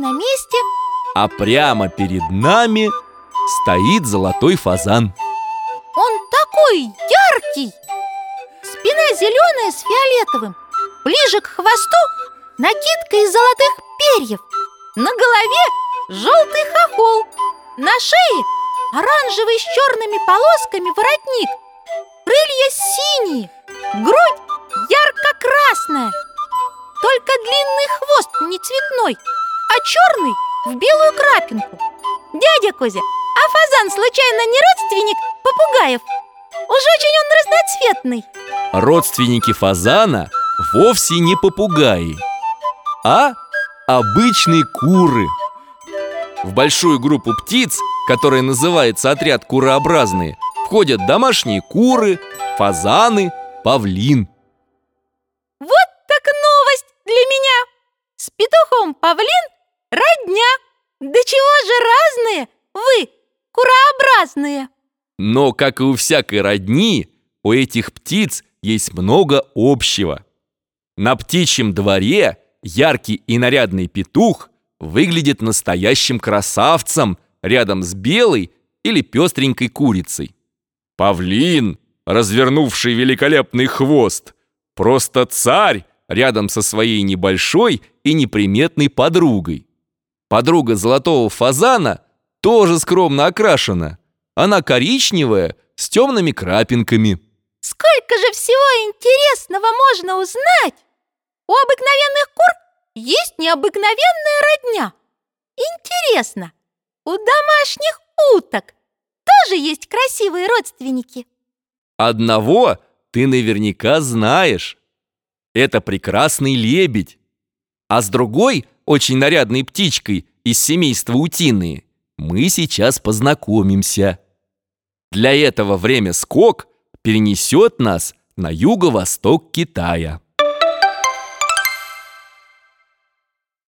на месте. А прямо перед нами стоит золотой фазан. Он такой яркий. Спина зеленая с фиолетовым. Ближе к хвосту накидка из золотых перьев. На голове желтый хохол. На шее оранжевый с черными полосками воротник. Крылья синие, грудь ярко-красная. Только длинный хвост не цветной, а черный в белую крапинку. Дядя Кузя, а фазан случайно не родственник попугаев? Уж очень он разноцветный. Родственники фазана вовсе не попугаи, а обычные куры. В большую группу птиц, которая называется отряд курообразные Входят домашние куры, фазаны, павлин. Вот так новость для меня. С петухом павлин родня Да чего же разные вы, курообразные? Но, как и у всякой родни, у этих птиц есть много общего. На птичьем дворе яркий и нарядный петух выглядит настоящим красавцем рядом с белой или пестренькой курицей. Павлин, развернувший великолепный хвост Просто царь рядом со своей небольшой и неприметной подругой Подруга золотого фазана тоже скромно окрашена Она коричневая с темными крапинками Сколько же всего интересного можно узнать! У обыкновенных кур есть необыкновенная родня. Интересно, у домашних уток тоже есть красивые родственники? Одного ты наверняка знаешь Это прекрасный лебедь А с другой, очень нарядной птичкой из семейства утиные Мы сейчас познакомимся. Для этого время скок перенесет нас на юго-восток Китая